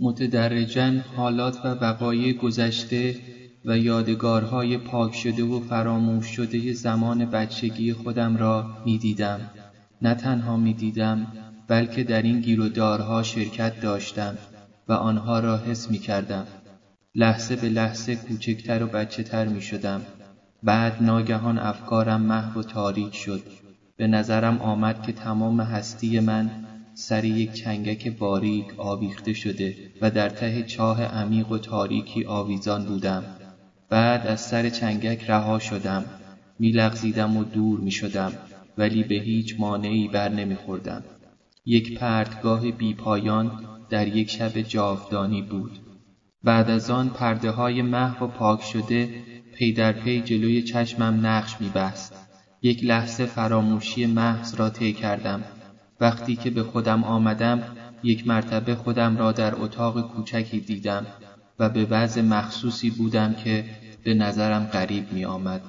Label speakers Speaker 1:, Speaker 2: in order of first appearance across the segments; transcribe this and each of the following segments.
Speaker 1: متدرجن حالات و وقایع گذشته و یادگارهای پاک شده و فراموش شده زمان بچگی خودم را می دیدم. نه تنها می دیدم بلکه در این گیرودارها شرکت داشتم و آنها را حس می کردم. لحظه به لحظه کوچکتر و بچه تر می شدم. بعد ناگهان افکارم محو و تاریک شد. به نظرم آمد که تمام هستی من سر یک چنگک باریک آویخته شده و در ته چاه عمیق و تاریکی آویزان بودم. بعد از سر چنگک رها شدم. میلغزیدم و دور می شدم ولی به هیچ مانعی بر نمیخوردم. یک پرتگاه بیپایان در یک شب جاودانی بود. بعد از آن پرده های محو و پاک شده پی در پی جلوی چشمم نقش میبست. یک لحظه فراموشی محض را طی کردم. وقتی که به خودم آمدم یک مرتبه خودم را در اتاق کوچکی دیدم و به وضع مخصوصی بودم که به نظرم غریب می آمد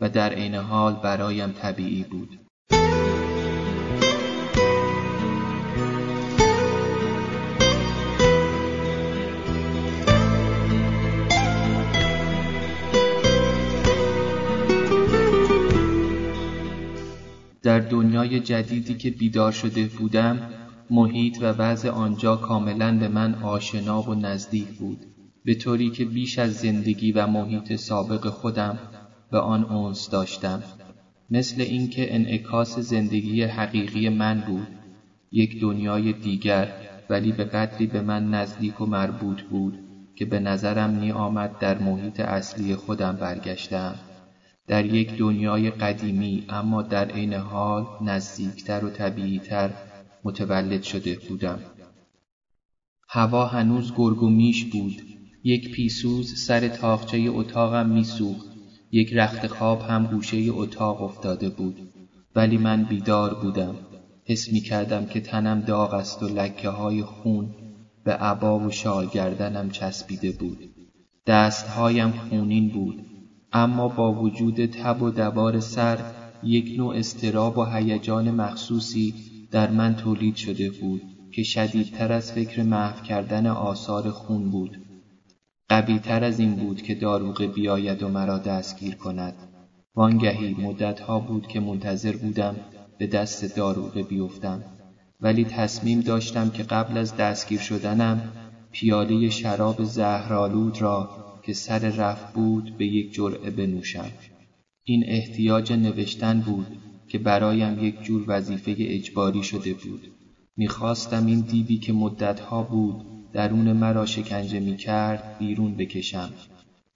Speaker 1: و در عین حال برایم طبیعی بود. جدیدی که بیدار شده بودم محیط و وضع آنجا کاملا به من آشنا و نزدیک بود. به طوری که بیش از زندگی و محیط سابق خودم به آن اونس داشتم. مثل اینکه انعکاس زندگی حقیقی من بود. یک دنیای دیگر ولی به قدری به من نزدیک و مربوط بود که به نظرم می آمد در محیط اصلی خودم برگشتم. در یک دنیای قدیمی اما در عین حال نزدیکتر و طبیعیتر متولد شده بودم. هوا هنوز گرگ و میش بود. یک پیسوز سر تاخچه اتاقم میسوخت. یک رخت خواب هم گوشه اتاق افتاده بود. ولی من بیدار بودم. حس می کردم که تنم داغ است و لکه های خون به عبا و شال گردنم چسبیده بود. دستهایم خونین بود. اما با وجود تب و دوار سر یک نوع استراب و هیجان مخصوصی در من تولید شده بود که شدیدتر از فکر محو کردن آثار خون بود. قویتر از این بود که داروغه بیاید و مرا دستگیر کند. وانگهی مدتها بود که منتظر بودم به دست داروغه بیفتم. ولی تصمیم داشتم که قبل از دستگیر شدنم پیاله شراب زهرآلود را که سر رفت بود به یک جرعه بنوشم. این احتیاج نوشتن بود که برایم یک جور وظیفه اجباری شده بود. می‌خواستم این دیوی که مدتها بود درون مرا شکنجه می‌کرد بیرون بکشم.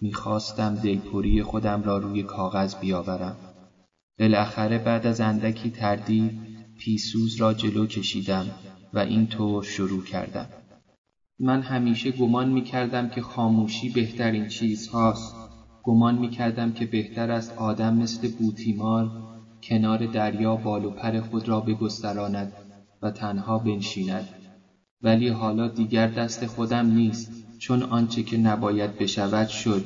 Speaker 1: می‌خواستم دلپری خودم را روی کاغذ بیاورم. بالاخره بعد از اندکی تردید پیسوز را جلو کشیدم و اینطور شروع کردم. من همیشه گمان می کردم که خاموشی بهترین چیز هاست. گمان می کردم که بهتر است آدم مثل بوتیمار کنار دریا بال و پر خود را بگستراند و تنها بنشیند. ولی حالا دیگر دست خودم نیست چون آنچه که نباید بشود شد.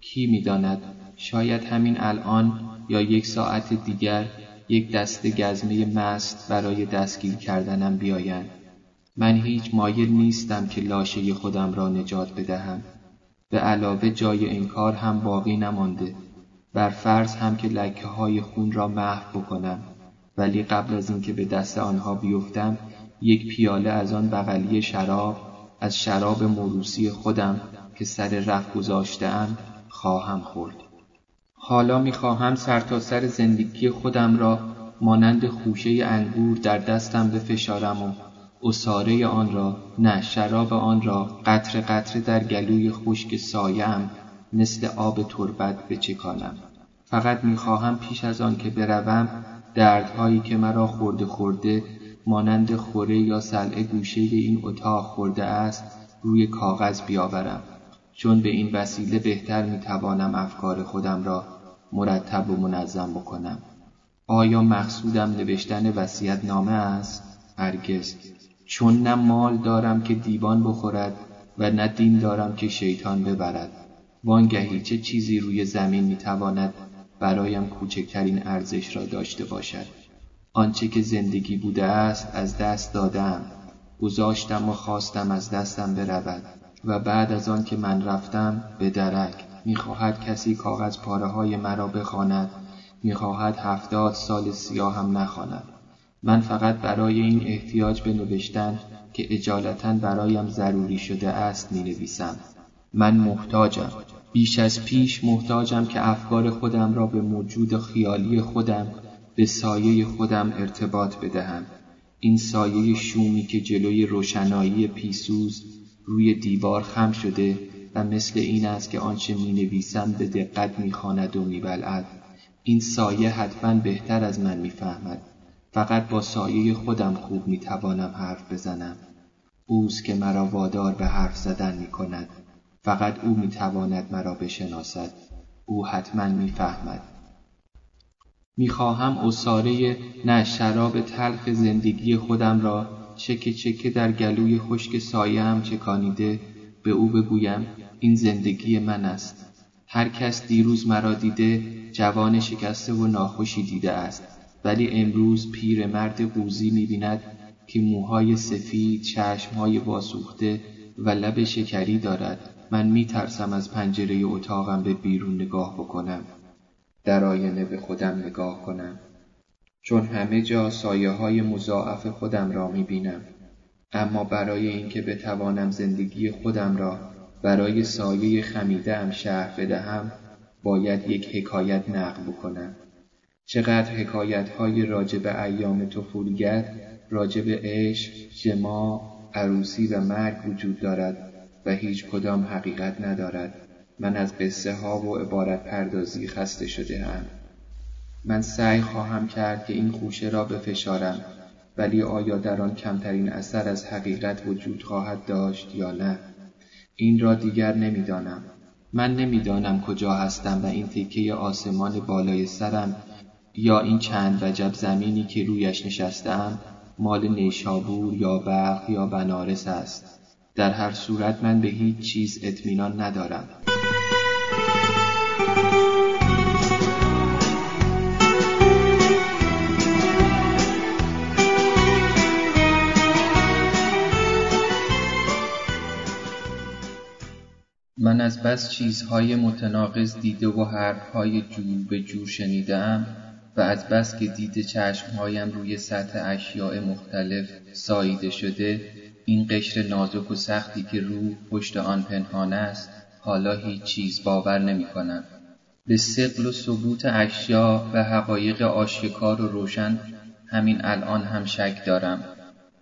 Speaker 1: کی می‌داند شاید همین الان یا یک ساعت دیگر یک دست گزمه مست برای دستگیر کردنم بیایند. من هیچ مایل نیستم که لاشه خودم را نجات بدهم. به علاوه جای انکار هم باقی نمانده. بر فرض هم که لکه های خون را محو بکنم. ولی قبل از اینکه به دست آنها بیفتم یک پیاله از آن بغلی شراب از شراب موروسی خودم که سر رفت گذاشتهام خواهم خورد. حالا می‌خواهم سرتاسر سر زندگی خودم را مانند خوشه انگور در دستم بفشارم و اصاره آن را نه شراب آن را قطره قطره در گلوی خشک سایم مثل آب تربت بچکانم. فقط می‌خواهم پیش از آن که بروم دردهایی که مرا خورده خورده مانند خوره یا سلعه گوشه این اتاق خورده است روی کاغذ بیاورم. چون به این وسیله بهتر می‌توانم افکار خودم را مرتب و منظم بکنم. آیا مقصودم نوشتن وسیعت نامه است؟ هرگز. چون نه مال دارم که دیوان بخورد و نه دین دارم که شیطان ببرد. وانگهی چه چیزی روی زمین می‌تواند برایم کوچکترین ارزش را داشته باشد؟ آنچه که زندگی بوده است از دست دادم. گذاشتم و خواستم از دستم برود و بعد از آن که من رفتم به درک. می‌خواهد کسی کاغذ پاره های مرا بخواند. می‌خواهد هفتاد سال سیاه هم نخواند. من فقط برای این احتیاج به نوشتن که اجالتا برایم ضروری شده است می نویسم. من محتاجم بیش از پیش محتاجم که افکار خودم را به موجود خیالی خودم به سایه خودم ارتباط بدهم این سایه شومی که جلوی روشنایی پیسوز روی دیوار خم شده و مثل این است که آنچه می نویسم به دقت می خاند و می بلعد. این سایه حتما بهتر از من می‌فهمد. فقط با سایه خودم خوب می توانم حرف بزنم. اوست که مرا وادار به حرف زدن می کند. فقط او می تواند مرا بشناسد. او حتما می‌فهمد. می‌خواهم اصاره نه شراب تلخ زندگی خودم را چکه چکه در گلوی خشک سایه هم چکانیده به او بگویم این زندگی من است هر کس دیروز مرا دیده جوان شکسته و ناخوشی دیده است ولی امروز پیرمرد قوزی می‌بیند که موهای سفید چشمهای واسوخته و لب شکری دارد. من میترسم از پنجره اتاقم به بیرون نگاه بکنم. در آینه به خودم نگاه کنم. چون همه جا سایه های مضاعف خودم را می بینم. اما برای اینکه بتوانم زندگی خودم را برای سایه خمیده ام شهر بدهم باید یک حکایت نقل بکنم. چقدر حکایت های راجب ایام طفولیت راجب عشق جما عروسی و مرگ وجود دارد و هیچ کدام حقیقت ندارد. من از قصه ها و عبارت پردازی خسته شده هم. من سعی خواهم کرد که این خوشه را بفشارم ولی آیا در آن کمترین اثر از حقیقت وجود خواهد داشت یا نه؟ این را دیگر نمی‌دانم. من نمی‌دانم کجا هستم و این تکه آسمان بالای سرم یا این چند وجب زمینی که رویش نشستم مال نیشابور یا بلخ یا بنارس است. در هر صورت من به هیچ چیز اطمینان ندارم. من از بس چیزهای متناقض دیده و حرفهای جور به جور شنیدم. و از بس که دید چشمهایم روی سطح اشیاء مختلف ساییده شده این قشر نازک و سختی که روح پشت آن پنهان است حالا هیچ چیز باور نمی کنم. به سقل و ثبوت اشیا و حقایق آشکار و روشن همین الان هم شک دارم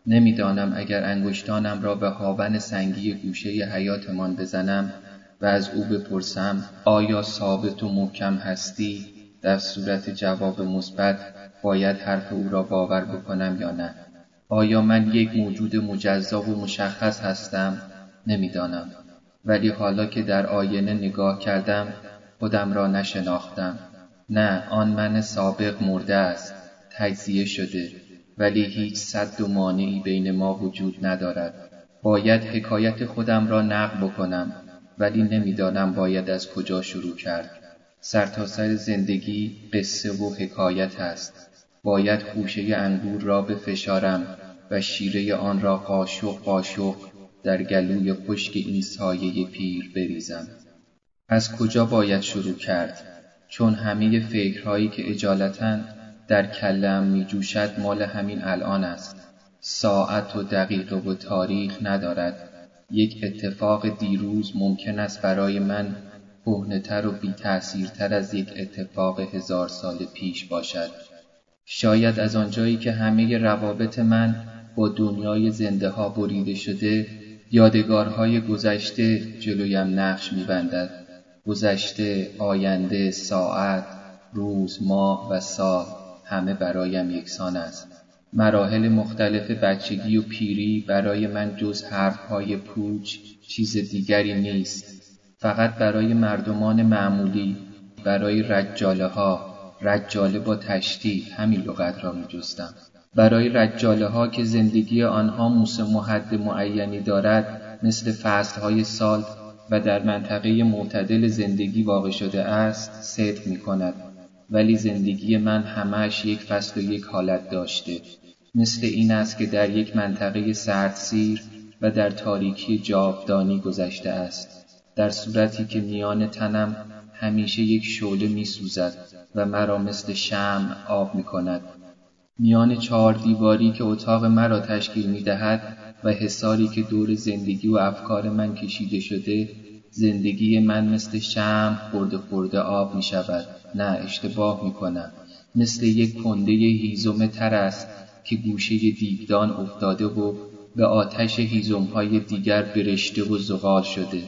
Speaker 1: نمی‌دانم اگر انگشتانم را به هاون سنگی گوشه حیاتمان بزنم و از او بپرسم آیا ثابت و محکم هستی در صورت جواب مثبت باید حرف او را باور بکنم یا نه. آیا من یک موجود مجزا و مشخص هستم؟ نمی‌دانم. ولی حالا که در آینه نگاه کردم خودم را نشناختم. نه آن من سابق مرده است تجزیه شده. ولی هیچ صد و مانعی بین ما وجود ندارد. باید حکایت خودم را نقل بکنم. ولی نمی‌دانم باید از کجا شروع کرد. سرتاسر سر زندگی قصه و حکایت است. باید خوشه انگور را بفشارم و شیره آن را قاشق قاشق در گلوی خشک این سایه پیر بریزم. از کجا باید شروع کرد؟ چون همه فکرهایی که اجالتا در کلم می جوشد مال همین الان است. ساعت و دقیقه و تاریخ ندارد. یک اتفاق دیروز ممکن است برای من کهنهتر و بی تر از یک اتفاق هزار سال پیش باشد. شاید از آنجایی که همه روابط من با دنیای زنده ها بریده شده یادگارهای گذشته جلویم نقش میبندد. گذشته آینده ساعت روز ماه و سال همه برایم یکسان است. مراحل مختلف بچگی و پیری برای من جز حرفهای پوچ چیز دیگری نیست. فقط برای مردمان معمولی برای رجاله ها رجاله با تشتی همین لغت را می جستم. برای رجاله ها که زندگی آنها موسم محد معینی دارد مثل فصلهای سال و در منطقه معتدل زندگی واقع شده است صدق می کند ولی زندگی من همش یک فصل و یک حالت داشته. مثل این است که در یک منطقه سردسیر و در تاریکی جاودانی گذشته است. در صورتی که میان تنم همیشه یک شعله می سوزد و مرا مثل شم آب می کند. میان چهار دیواری که اتاق مرا تشکیل می دهد و حساری که دور زندگی و افکار من کشیده شده زندگی من مثل شم خورده خورده آب می شود نه اشتباه می کنم مثل یک کنده هیزم تر است که گوشه دیگدان افتاده و به آتش های دیگر برشته و زغال شده.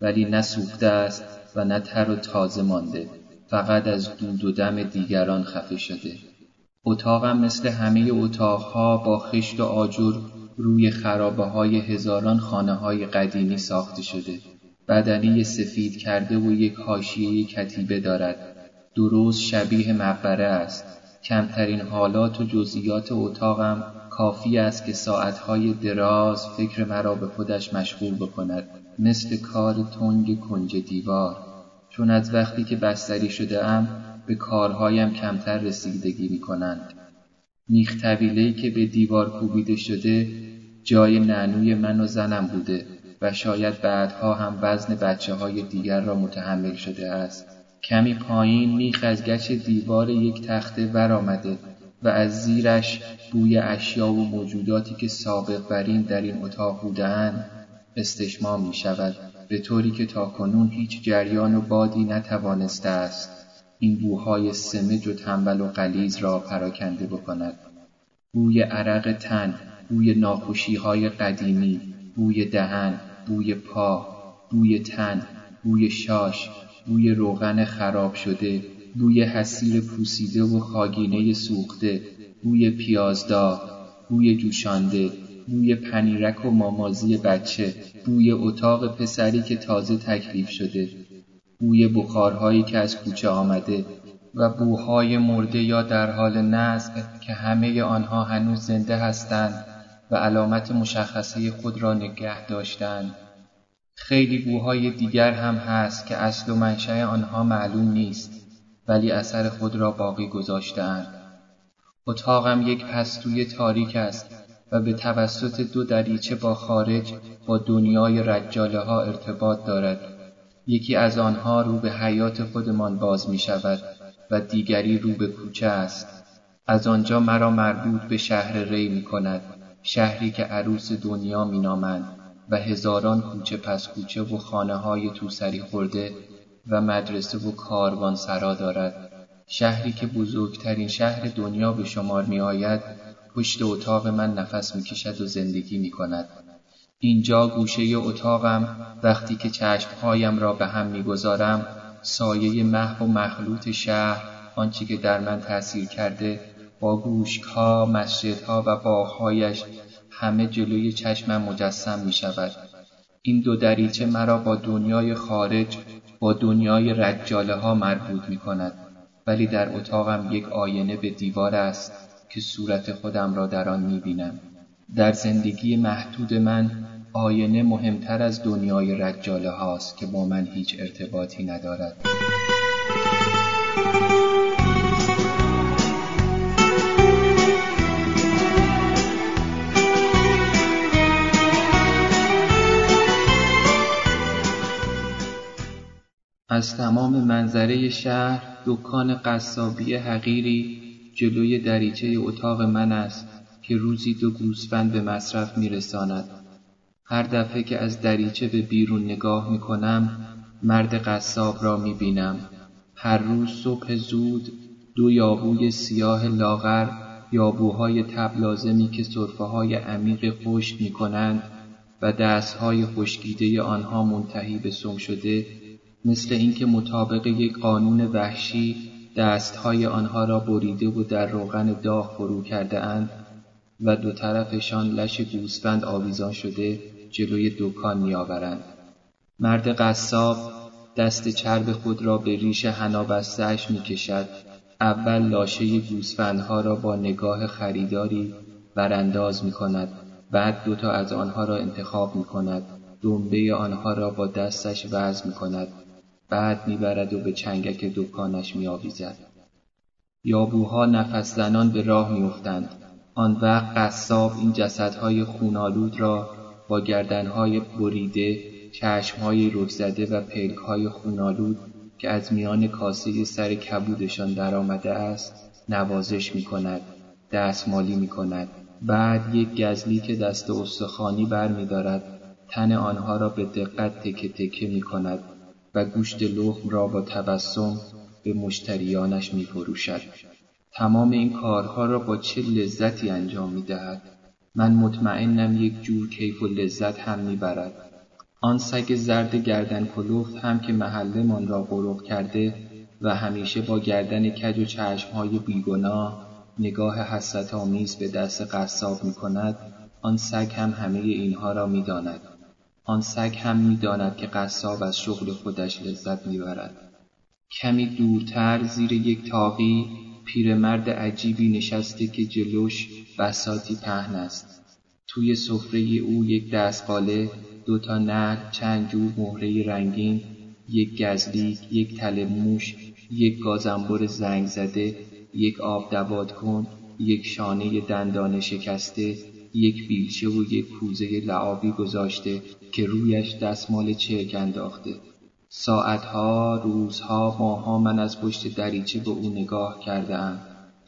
Speaker 1: ولی نه سوخته است و نه تر و تازه مانده. فقط از دود و دم دیگران خفه شده. اتاقم مثل همه اتاقها با خشت و آجر روی خرابه های هزاران خانه های قدیمی ساخته شده. بدنی سفید کرده و یک حاشیه کتیبه دارد. درست شبیه مقبره است. کمترین حالات و جزئیات اتاقم کافی است که ساعتهای دراز فکر مرا به خودش مشغول بکند. مثل کار تنگ کنج دیوار چون از وقتی که بستری شده ام به کارهایم کمتر رسیدگی می کنند. میخ که به دیوار کوبیده شده جای نعنوی من و زنم بوده و شاید بعدها هم وزن بچه های دیگر را متحمل شده است. کمی پایین میخ از گچ دیوار یک تخته برآمده و از زیرش بوی اشیا و موجوداتی که سابق برین در این اتاق بودند استشمام می شود به طوری که تاکنون هیچ جریان و بادی نتوانسته است این بوهای سمج و تنبل و قلیز را پراکنده بکند. بوی عرق تن بوی ناخوشی قدیمی بوی دهن بوی پا بوی تن بوی شاش بوی روغن خراب شده بوی حسیر پوسیده و خاگینه سوخته بوی پیازداغ بوی جوشانده بوی پنیرک و مامازی بچه بوی اتاق پسری که تازه تکلیف شده بوی بخارهایی که از کوچه آمده و بوهای مرده یا در حال نزع که همه آنها هنوز زنده هستند و علامت مشخصه خود را نگه داشتند. خیلی بوهای دیگر هم هست که اصل و منشأ آنها معلوم نیست ولی اثر خود را باقی گذاشتهاند. اتاقم یک پستوی تاریک است و به توسط دو دریچه با خارج با دنیای رجاله ها ارتباط دارد. یکی از آنها رو به حیات خودمان باز می شود و دیگری رو به کوچه است. از آنجا مرا مربوط به شهر ری می کند شهری که عروس دنیا می نامند و هزاران کوچه پس کوچه و خانه های توسری خورده و مدرسه و کاروان سرا دارد. شهری که بزرگترین شهر دنیا به شمار می آید پشت اتاق من نفس می کشد و زندگی می کند. اینجا گوشه اتاقم وقتی که چشمهایم را به هم می‌گذارم سایه محو و مخلوط شهر آنچه که در من تأثیر کرده با گوشکها مسجدها و باغهایش همه جلوی چشمم مجسم می شود. این دو دریچه مرا با دنیای خارج با دنیای رجاله ها مربوط می کند. ولی در اتاقم یک آینه به دیوار است که صورت خودم را در آن می بینم. در زندگی محدود من آینه مهمتر از دنیای رجاله هاست که با من هیچ ارتباطی ندارد. از تمام منظره شهر دکان قصابی حقیری جلوی دریچه اتاق من است که روزی دو گوسفند به مصرف میرساند هر دفعه که از دریچه به بیرون نگاه می کنم مرد قصاب را می بینم. هر روز صبح زود دو یابوی سیاه لاغر یابوهای تبلازمی که صرفه های عمیق خشک می کنند و دستهای خشکیده آنها منتهی به سم شده مثل اینکه مطابق یک قانون وحشی دستهای آنها را بریده و در روغن داغ فرو کرده اند و دو طرفشان لش گوسفند آویزان شده جلوی دکان میآورند. مرد قصاب دست چرب خود را به ریش حنا بستهاش می‌کشد. اول لاشه گوسفندها را با نگاه خریداری برانداز می کند بعد دوتا از آنها را انتخاب می کند دنبه آنها را با دستش وزن می کند بعد می‌برد و به چنگک دکانش میآویزد. یابوها نفس زنان به راه میافتند. آن وقت قصاب این جسدهای خونالود را با گردنهای بریده چشمهای رک زده و پلکهای خونالود که از میان کاسه سر کبودشان درآمده است نوازش می کند دستمالی می کند بعد یک گزلی که دست استخوانی بر می دارد تن آنها را به دقت تکه تکه می کند و گوشت لحم را با تبسم به مشتریانش می فروشد. تمام این کارها را با چه لذتی انجام می دهد. من مطمئنم یک جور کیف و لذت هم می برد. آن سگ زرد گردن هم که محلمان را غرق کرده و همیشه با گردن کج و چشمهای بیگناه نگاه حسرت آمیز به دست قصاب می کند آن سگ هم همه اینها را می داند. آن سگ هم می داند که قصاب از شغل خودش لذت می برد. کمی دورتر زیر یک تاقی پیرمرد عجیبی نشسته که جلوش بساتی پهن است. توی سفره او یک دستقاله، دو تا نر، چند جور مهره رنگین، یک گزلیک، یک تله موش، یک گازنبر زنگ زده، یک آب دواد کن، یک شانه دندانه شکسته، یک بیلچه و یک کوزه لعابی گذاشته که رویش دستمال چرک انداخته. ساعتها، روزها، ماها من از پشت دریچه به او نگاه کردم.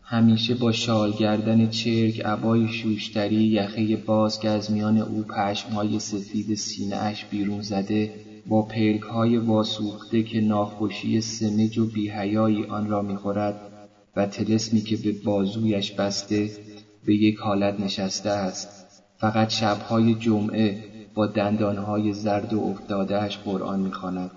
Speaker 1: همیشه با شال گردن چرک عبای شوشتری یخه باز که از میان او پشمهای سفید سینه اش بیرون زده با پلک های واسوخته که ناخوشی سمج و بیهیایی آن را می‌خورد و تلسمی که به بازویش بسته به یک حالت نشسته است. فقط شبهای جمعه با دندانهای زرد و افتادهش قرآن می‌خواند.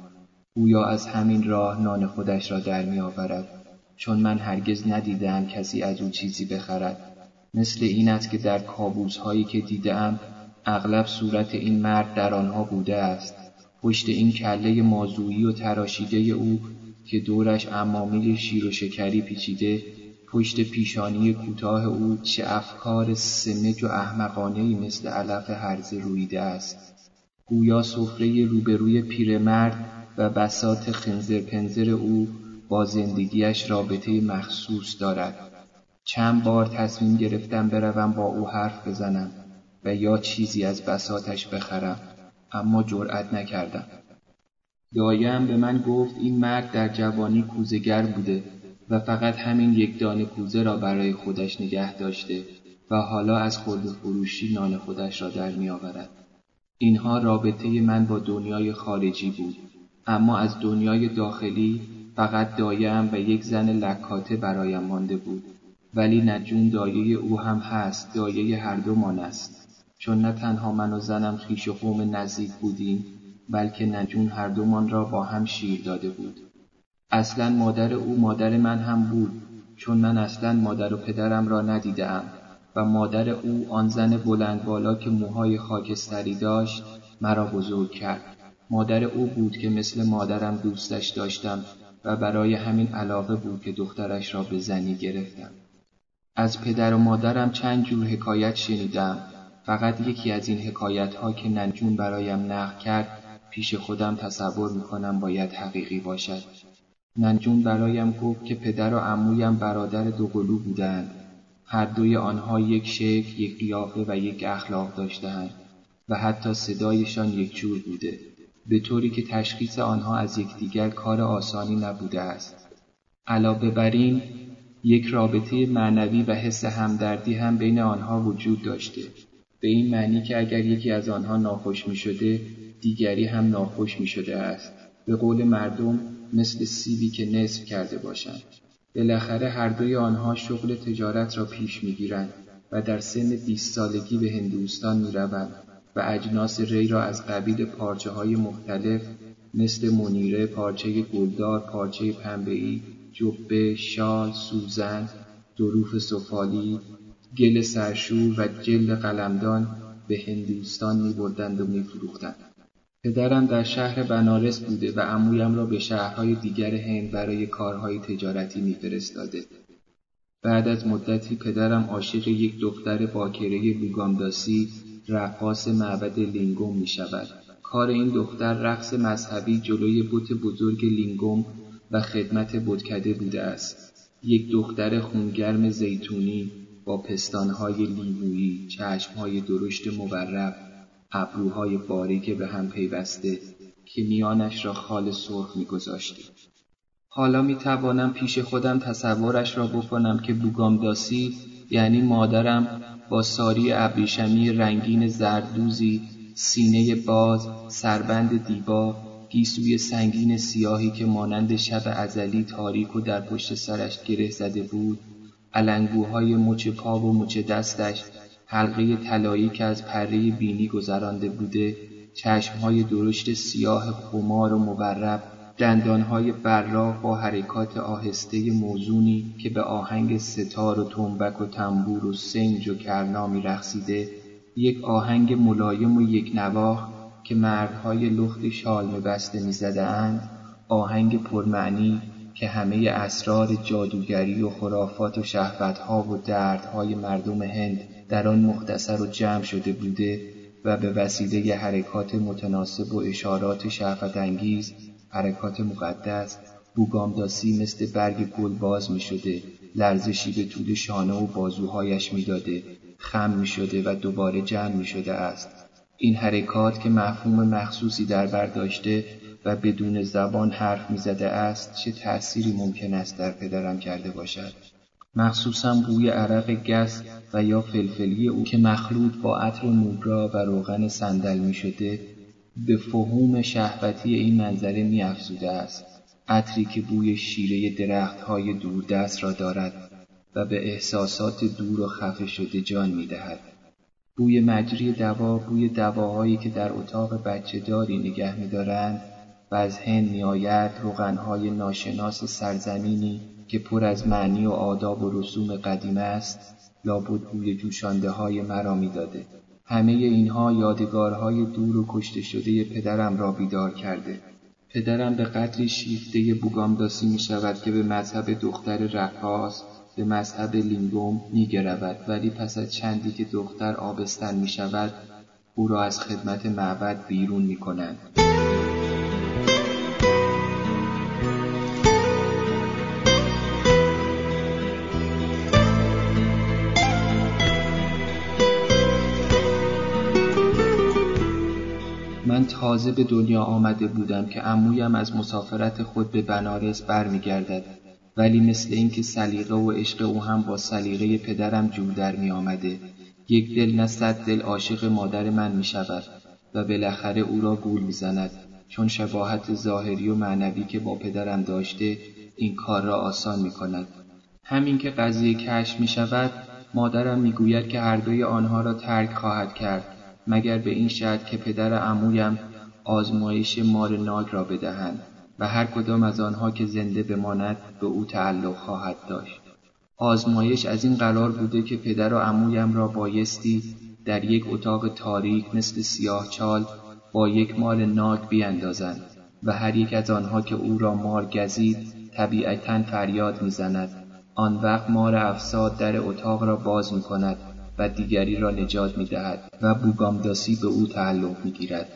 Speaker 1: گویا از همین راه نان خودش را در میآورد. چون من هرگز ندیدم کسی از او چیزی بخرد. مثل این است که در کابوس هایی که دیدم اغلب صورت این مرد در آنها بوده است. پشت این کله مازویی و تراشیده او که دورش امامه شیر و شکری پیچیده پشت پیشانی کوتاه او چه افکار سمج و احمقانهای مثل علف هرزه رویده است. گویا سفره روبروی پیرمرد و بسات خنزر پنزر او با زندگیش رابطه مخصوص دارد. چند بار تصمیم گرفتم بروم با او حرف بزنم و یا چیزی از بساتش بخرم اما جرأت نکردم. دایم به من گفت این مرد در جوانی کوزگر بوده و فقط همین یک دانه کوزه را برای خودش نگه داشته و حالا از خورد فروشی نان خودش را در می آورد. اینها رابطه من با دنیای خارجی بود اما از دنیای داخلی فقط دایم و یک زن لکاته برایم مانده بود. ولی نجون دایه او هم هست دایه هر دومان است. چون نه تنها من و زنم خیش و قوم نزدیک بودیم بلکه نجون هر دومان را با هم شیر داده بود. اصلا مادر او مادر من هم بود چون من اصلا مادر و پدرم را ندیدم و مادر او آن زن بلند بالا که موهای خاکستری داشت مرا بزرگ کرد. مادر او بود که مثل مادرم دوستش داشتم و برای همین علاقه بود که دخترش را به زنی گرفتم. از پدر و مادرم چند جور حکایت شنیدم. فقط یکی از این حکایت ها که ننجون برایم نقل کرد پیش خودم تصور می‌کنم باید حقیقی باشد. ننجون برایم گفت که پدر و عمویم برادر دوقلو بودند. هر دوی آنها یک شکل یک قیافه و یک اخلاق داشتهاند و حتی صدایشان یک جور بوده. به طوری که تشخیص آنها از یکدیگر کار آسانی نبوده است. علاوه بر این یک رابطه معنوی و حس همدردی هم بین آنها وجود داشته. به این معنی که اگر یکی از آنها ناخوش می شده دیگری هم ناخوش می شده است. به قول مردم مثل سیبی که نصف کرده باشند بالاخره هر دوی آنها شغل تجارت را پیش می‌گیرند و در سن بیست سالگی به هندوستان می‌روند و اجناس ری را از قبیل پارچه های مختلف مثل منیره، پارچه گلدار، پارچه پنبه‌ای، جبه، شال، سوزن، دروف سفالی، گل سرشور و جلد قلمدان به هندوستان می بردند و می فروختند. پدرم در شهر بنارس بوده و عمویم را به شهرهای دیگر هند برای کارهای تجارتی میفرستاده. بعد از مدتی پدرم عاشق یک دختر باکره بوگام داسی رقاص معبد لینگوم می شود. کار این دختر رقص مذهبی جلوی بت بزرگ لینگوم و خدمت بتکده بوده است. یک دختر خونگرم زیتونی با پستانهای لیمویی چشمهای درشت مورب ابروهای باریک به هم پیوسته که میانش را خال سرخ میگذاشته حالا می توانم پیش خودم تصورش را بکنم که بوگامداسی یعنی مادرم با ساری ابریشمی رنگین زردوزی سینه باز سربند دیبا گیسوی سنگین سیاهی که مانند شب ازلی تاریک و در پشت سرش گره زده بود علنگوهای مچ پا و مچ دستش حلقه طلایی که از پره بینی گذرانده بوده چشمهای درشت سیاه خمار و مورب دندانهای براق با حرکات آهسته موزونی که به آهنگ ستار و تنبک و تنبور و سنج و کرنا میرقصیده یک آهنگ ملایم و یک نواخ که مردهای لخت شالمه بسته میزدهاند آهنگ پرمعنی که همه اسرار جادوگری و خرافات و شهوتها و دردهای مردم هند در آن مختصر و جمع شده بوده و به وسیله حرکات متناسب و اشارات شهوت انگیز حرکات مقدس بوگامداسی مثل برگ گل باز می شده لرزشی به طول شانه و بازوهایش می‌داده خم می شده و دوباره جمع می شده است. این حرکات که مفهوم مخصوصی در بر داشته و بدون زبان حرف می‌زده است چه تأثیری ممکن است در پدرم کرده باشد؟ مخصوصا بوی عرق گس و یا فلفلی او که مخلوط با عطر موگرا و روغن صندل می شده به فهوم شهوتی این منظره می افزوده است عطری که بوی شیره درختهای دوردست را دارد و به احساسات دور و خفه شده جان می دهد. بوی مجری دوا بوی دواهایی که در اتاق بچه داری نگه می دارند و از هند می آید روغنهای ناشناس سرزمینی که پر از معنی و آداب و رسوم قدیم است لابد بوی جوشانده های مرا می داده. همه اینها یادگارهای دور و کشته شده پدرم را بیدار کرده. پدرم به قدری شیفته بوگامداسی می شود که به مذهب دختر رقاص به مذهب لینگوم می ولی پس از چندی که دختر آبستن می شود او را از خدمت معبد بیرون می کنند. تازه به دنیا آمده بودم که عمویم از مسافرت خود به بنارس برمیگردد ولی مثل اینکه سلیقه و عشق او هم با سلیقه پدرم جور در می آمده. یک دل نه صد دل عاشق مادر من می شود و بالاخره او را گول می زند چون شباهت ظاهری و معنوی که با پدرم داشته این کار را آسان می کند. همین که قضیه کشف می شود مادرم می گوید که هر دوی آنها را ترک خواهد کرد مگر به این شرط که پدر عمویم آزمایش مار ناگ را بدهند و هر کدام از آنها که زنده بماند به او تعلق خواهد داشت. آزمایش از این قرار بوده که پدر و عمویم را بایستی در یک اتاق تاریک مثل سیاه چال با یک مار ناگ بیاندازند و هر یک از آنها که او را مار گزید طبیعتا فریاد می‌زند آن وقت مار افساد در اتاق را باز می کند و دیگری را نجات می دهد و بوگامداسی به او تعلق می گیرد.